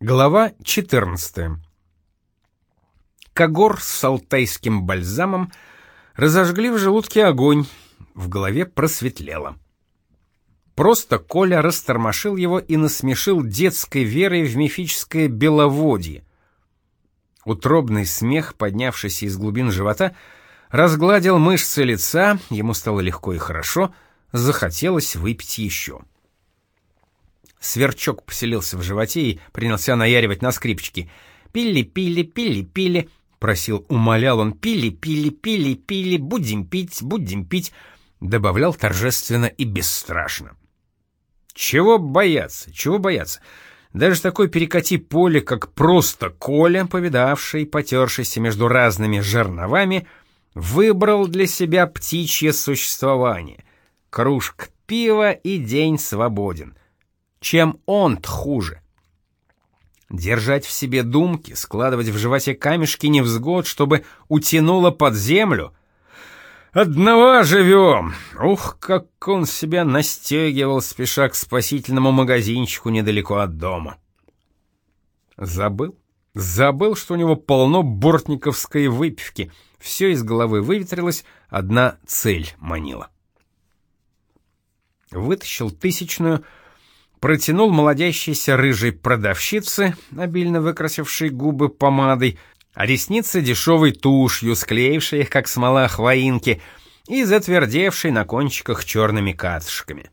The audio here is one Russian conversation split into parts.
Глава 14. Когор с алтайским бальзамом разожгли в желудке огонь, в голове просветлело. Просто Коля растормошил его и насмешил детской верой в мифическое беловодье. Утробный смех, поднявшийся из глубин живота, разгладил мышцы лица, ему стало легко и хорошо, захотелось выпить еще. — Сверчок поселился в животе и принялся наяривать на скрипочке. «Пили-пили, пили-пили», — просил, умолял он, «пили-пили, пили-пили, будем пить, будем пить», — добавлял торжественно и бесстрашно. «Чего бояться, чего бояться?» Даже такой перекати поле, как просто Коля, повидавший, потершийся между разными жерновами, выбрал для себя птичье существование. Кружка пива и день свободен — чем он-то хуже? Держать в себе думки, складывать в животе камешки невзгод, чтобы утянуло под землю? Одного живем! Ух, как он себя настегивал, спеша к спасительному магазинчику недалеко от дома. Забыл? Забыл, что у него полно бортниковской выпивки. Все из головы выветрилось, одна цель манила. Вытащил тысячную, протянул молодящейся рыжей продавщице, обильно выкрасившей губы помадой, а ресницы дешевой тушью, склеившей их, как смола хвоинки, и затвердевшей на кончиках черными катышками.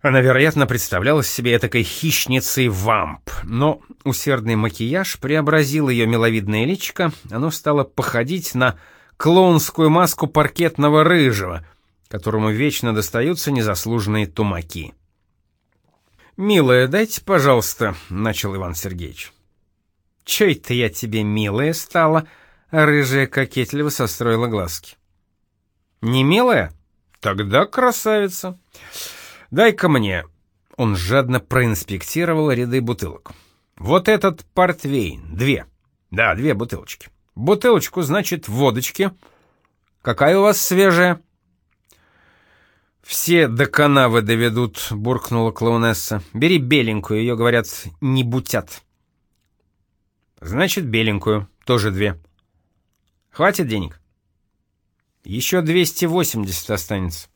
Она, вероятно, представляла себе этакой хищницей вамп, но усердный макияж преобразил ее миловидное личико, оно стало походить на клоунскую маску паркетного рыжего, которому вечно достаются незаслуженные тумаки. «Милая, дайте, пожалуйста», — начал Иван Сергеевич. «Чё это я тебе милая стала?» Рыжая кокетливо состроила глазки. «Не милая? Тогда красавица. Дай-ка мне». Он жадно проинспектировал ряды бутылок. «Вот этот портвейн, две. Да, две бутылочки. Бутылочку, значит, водочки. Какая у вас свежая?» «Все до канавы доведут», — буркнула клоунесса. «Бери беленькую, ее, говорят, не бутят». «Значит, беленькую, тоже две». «Хватит денег?» «Еще 280 останется».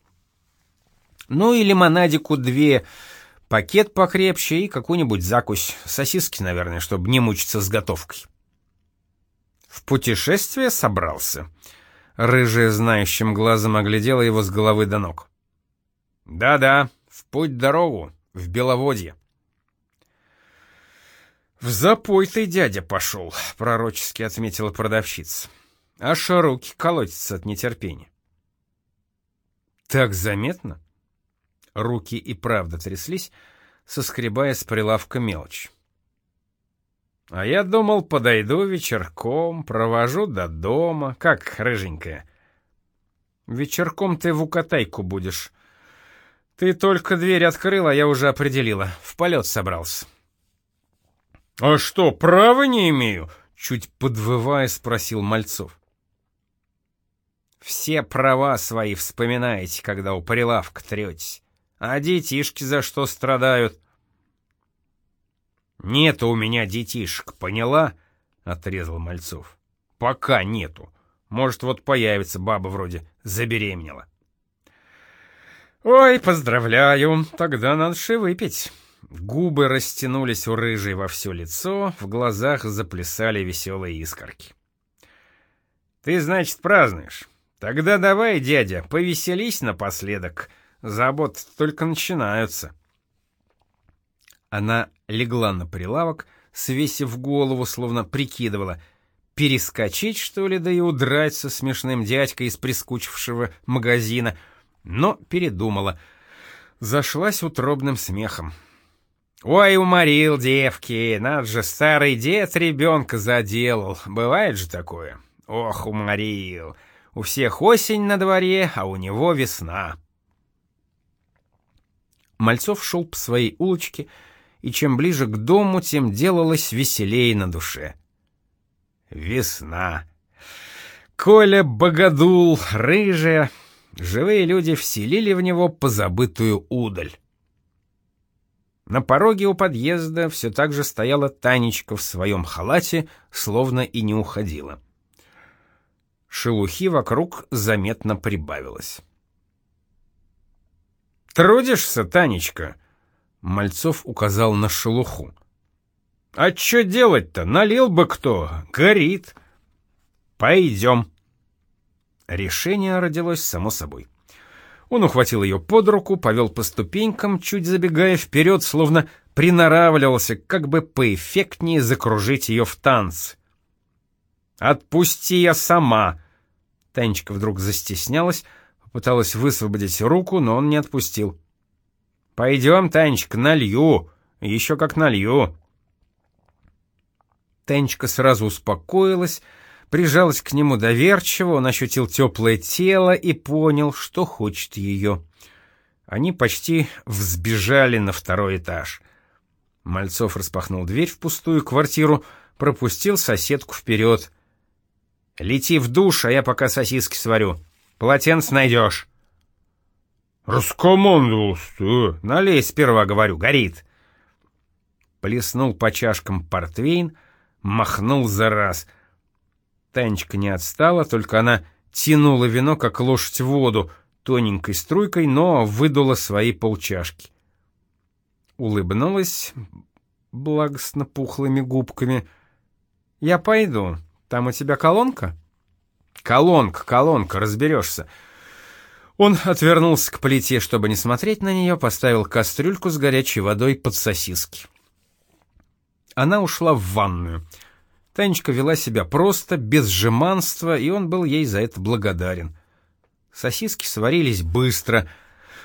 «Ну и лимонадику две, пакет покрепче и какую-нибудь закусь. Сосиски, наверное, чтобы не мучиться с готовкой». «В путешествие собрался?» Рыжая знающим глазом оглядела его с головы до ног. Да-да, в путь-дорогу, в Беловодье. «В запой ты, дядя, пошел», — пророчески отметила продавщица. Аж руки колотятся от нетерпения. «Так заметно?» Руки и правда тряслись, соскребая с прилавка мелочь. «А я думал, подойду вечерком, провожу до дома, как рыженькая». «Вечерком ты в укатайку будешь», ты только дверь открыла, я уже определила. В полет собрался. А что, права не имею? Чуть подвывая, спросил Мальцов. Все права свои вспоминаете, когда у прилавка третесь. А детишки за что страдают? Нету у меня детишек, поняла? Отрезал Мальцов. Пока нету. Может, вот появится баба вроде забеременела. «Ой, поздравляю, тогда надо же выпить». Губы растянулись у рыжей во все лицо, в глазах заплясали веселые искорки. «Ты, значит, празднуешь? Тогда давай, дядя, повеселись напоследок. Заботы только начинаются». Она легла на прилавок, свесив голову, словно прикидывала, перескочить, что ли, да и удрать со смешным дядькой из прискучившего магазина — но передумала. Зашлась утробным смехом. «Ой, уморил девки, надо же, старый дед ребенка заделал, бывает же такое? Ох, уморил, у всех осень на дворе, а у него весна». Мальцов шел по своей улочке, и чем ближе к дому, тем делалось веселее на душе. Весна. Коля богодул, рыжая, Живые люди вселили в него позабытую удаль. На пороге у подъезда все так же стояла Танечка в своем халате, словно и не уходила. Шелухи вокруг заметно прибавилось. «Трудишься, Танечка?» Мальцов указал на шелуху. «А что делать-то? Налил бы кто. Горит». «Пойдем». Решение родилось само собой. Он ухватил ее под руку, повел по ступенькам, чуть забегая вперед, словно приноравливался, как бы поэффектнее закружить ее в танц. «Отпусти я сама!» Танечка вдруг застеснялась, попыталась высвободить руку, но он не отпустил. «Пойдем, Танечка, налью! Еще как налью!» Танечка сразу успокоилась, прижалась к нему доверчиво, он ощутил теплое тело и понял, что хочет ее. Они почти взбежали на второй этаж. Мальцов распахнул дверь в пустую квартиру, пропустил соседку вперед. «Лети в душ, а я пока сосиски сварю. Полотенце найдешь». «Раскомандовался Налей сперва, говорю, горит». Плеснул по чашкам портвейн, махнул за раз. Танечка не отстала, только она тянула вино, как лошадь в воду, тоненькой струйкой, но выдула свои полчашки. Улыбнулась благостно пухлыми губками. «Я пойду. Там у тебя колонка?» «Колонка, колонка, разберешься». Он отвернулся к плите, чтобы не смотреть на нее, поставил кастрюльку с горячей водой под сосиски. Она ушла в ванную — Танечка вела себя просто, без жеманства, и он был ей за это благодарен. Сосиски сварились быстро.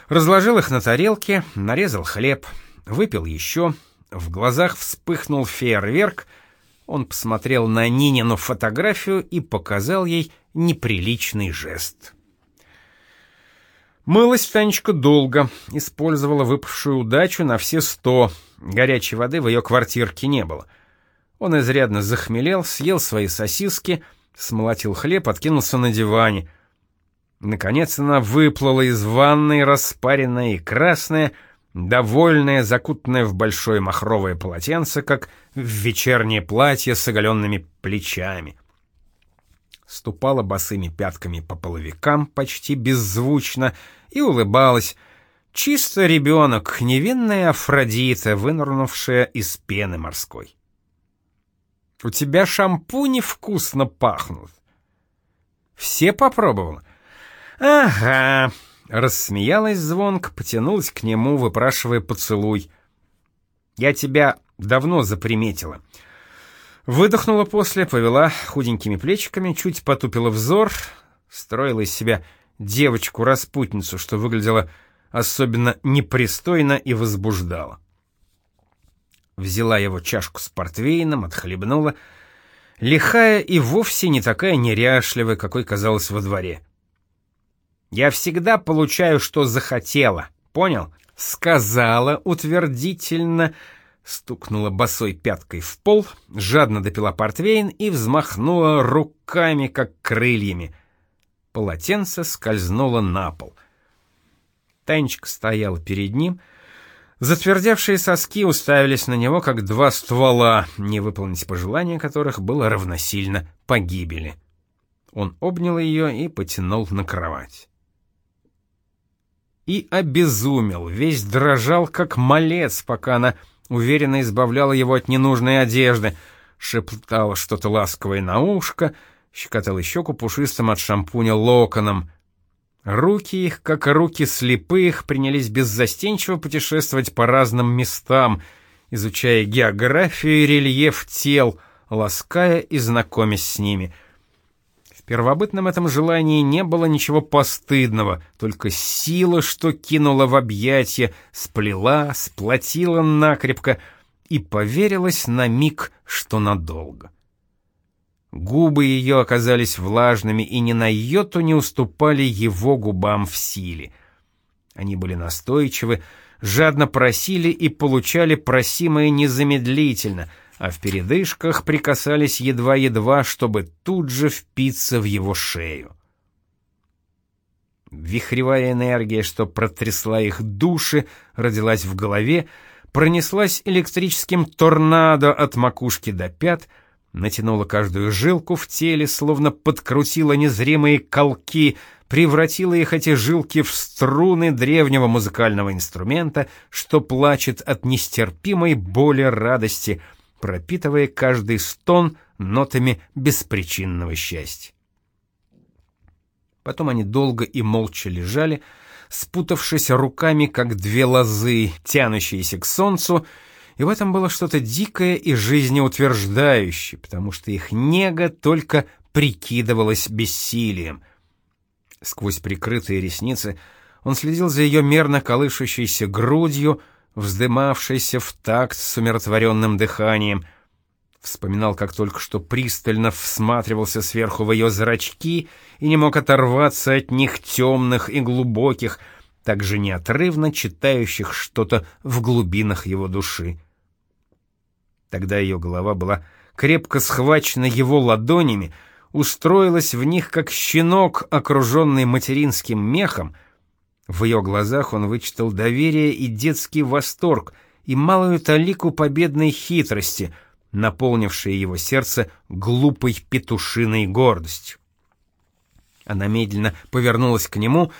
Разложил их на тарелке, нарезал хлеб, выпил еще. В глазах вспыхнул фейерверк. Он посмотрел на Нинину фотографию и показал ей неприличный жест. Мылась Танечка долго, использовала выпавшую удачу на все сто. Горячей воды в ее квартирке не было — он изрядно захмелел, съел свои сосиски, смолотил хлеб, откинулся на диване. Наконец она выплыла из ванной, распаренная и красная, довольная, закутанная в большое махровое полотенце, как в вечернее платье с оголенными плечами. Ступала босыми пятками по половикам почти беззвучно и улыбалась. Чисто ребенок, невинная Афродита, вынырнувшая из пены морской. У тебя шампуни вкусно пахнут. Все попробовал? Ага. Рассмеялась звонко, потянулась к нему, выпрашивая поцелуй. Я тебя давно заприметила. Выдохнула после, повела худенькими плечиками, чуть потупила взор, строила из себя девочку-распутницу, что выглядело особенно непристойно и возбуждало взяла его чашку с портвейном, отхлебнула. Лихая и вовсе не такая неряшливая, какой казалась во дворе. «Я всегда получаю, что захотела, понял?» Сказала утвердительно, стукнула босой пяткой в пол, жадно допила портвейн и взмахнула руками, как крыльями. Полотенце скользнуло на пол. Танечка стояла перед ним — Затвердевшие соски уставились на него, как два ствола, не выполнить пожелания которых было равносильно погибели. Он обнял ее и потянул на кровать. И обезумел, весь дрожал, как малец, пока она уверенно избавляла его от ненужной одежды, шептала что-то ласковое на ушко, щекотала щеку пушистым от шампуня локоном, Руки их, как руки слепых, принялись беззастенчиво путешествовать по разным местам, изучая географию и рельеф тел, лаская и знакомясь с ними. В первобытном этом желании не было ничего постыдного, только сила, что кинула в объятия, сплела, сплотила накрепко и поверилась на миг, что надолго. Губы ее оказались влажными и ни на йоту не уступали его губам в силе. Они были настойчивы, жадно просили и получали просимое незамедлительно, а в передышках прикасались едва-едва, чтобы тут же впиться в его шею. Вихревая энергия, что протрясла их души, родилась в голове, пронеслась электрическим торнадо от макушки до пят, натянула каждую жилку в теле, словно подкрутила незримые колки, превратила их эти жилки в струны древнего музыкального инструмента, что плачет от нестерпимой боли радости, пропитывая каждый стон нотами беспричинного счастья. Потом они долго и молча лежали, спутавшись руками, как две лозы, тянущиеся к солнцу, и в этом было что-то дикое и жизнеутверждающее, потому что их нега только прикидывалась бессилием. Сквозь прикрытые ресницы он следил за ее мерно колышущейся грудью, вздымавшейся в такт с умиротворенным дыханием — Вспоминал, как только что пристально всматривался сверху в ее зрачки и не мог оторваться от них темных и глубоких, так же неотрывно читающих что-то в глубинах его души. Тогда ее голова была крепко схвачена его ладонями, устроилась в них, как щенок, окруженный материнским мехом. В ее глазах он вычитал доверие и детский восторг, и малую талику победной хитрости — наполнившее его сердце глупой петушиной гордостью. Она медленно повернулась к нему,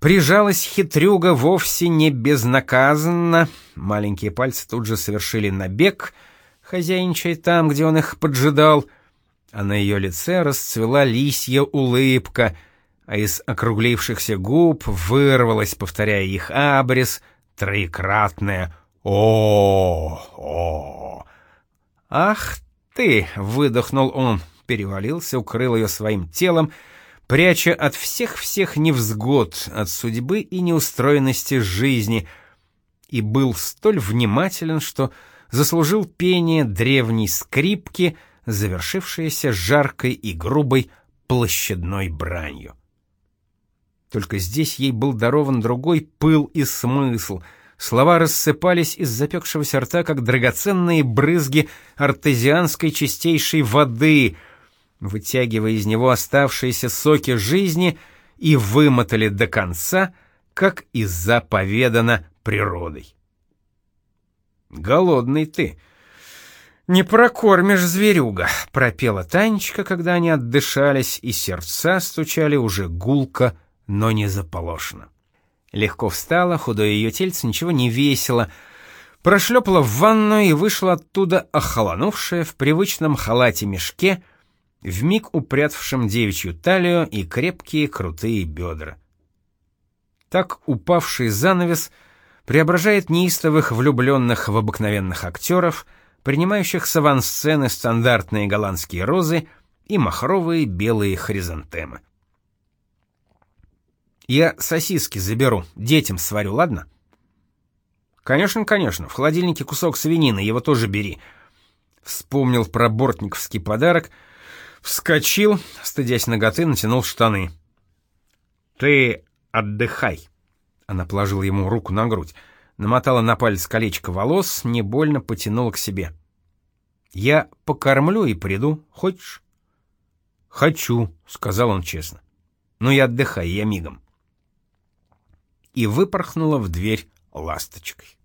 прижалась хитрюга вовсе не безнаказанно, маленькие пальцы тут же совершили набег, хозяйничая там, где он их поджидал, а на ее лице расцвела лисья улыбка, а из округлившихся губ вырвалось, повторяя их абрис, троекратное «О-о-о». «Ах ты!» — выдохнул он, перевалился, укрыл ее своим телом, пряча от всех-всех невзгод, от судьбы и неустроенности жизни, и был столь внимателен, что заслужил пение древней скрипки, завершившееся жаркой и грубой площадной бранью. Только здесь ей был дарован другой пыл и смысл — Слова рассыпались из запекшегося рта, как драгоценные брызги артезианской чистейшей воды, вытягивая из него оставшиеся соки жизни и вымотали до конца, как и заповедано природой. «Голодный ты!» «Не прокормишь зверюга», — пропела Танечка, когда они отдышались, и сердца стучали уже гулко, но не заполошно. Легко встала, худое ее тельце ничего не весило. Прошлепала в ванную и вышла оттуда, охолонувшая в привычном халате-мешке, вмиг упрятавшем девичью талию и крепкие крутые бедра. Так упавший занавес преображает неистовых влюбленных в обыкновенных актеров, принимающих с авансцены стандартные голландские розы и махровые белые хризантемы. Я сосиски заберу, детям сварю, ладно? Конечно, конечно, в холодильнике кусок свинины, его тоже бери. Вспомнил про бортниковский подарок, вскочил, стыдясь ноготы, натянул штаны. Ты отдыхай. Она положила ему руку на грудь, намотала на палец колечко волос, не больно потянула к себе. Я покормлю и приду, хочешь? Хочу, сказал он честно. Ну и отдыхай, я мигом и выпорхнула в дверь ласточкой.